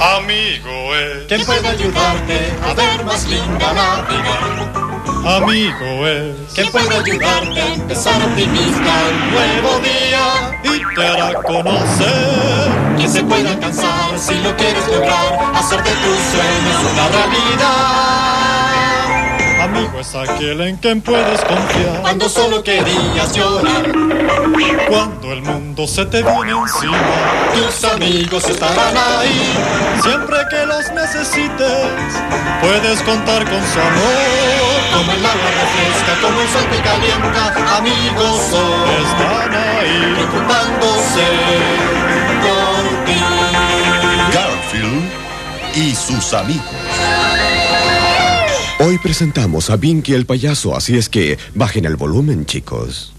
Amigo es. ¿Quién puede ayudarte a ver más linda la vida? Amigo es. ¿Quién puede ayudarte a empezar optimista un nuevo día? Y te hará conocer. ¿Quién se puede alcanzar si lo quieres lograr? Hacer de tus sueños una realidad. Amigo es aquel en quien puedes confiar. Cuando solo querías llorar, Cuando el mundo se te viene encima. tus amigos estarán ahí. Siempre que los necesites, puedes contar con su amor. Como el agua refresca, como el sol te calienta, amigos. Están ahí. preocupándose por ti. Garfield y sus amigos. Hoy presentamos a Vinky el payaso, así es que bajen el volumen, chicos.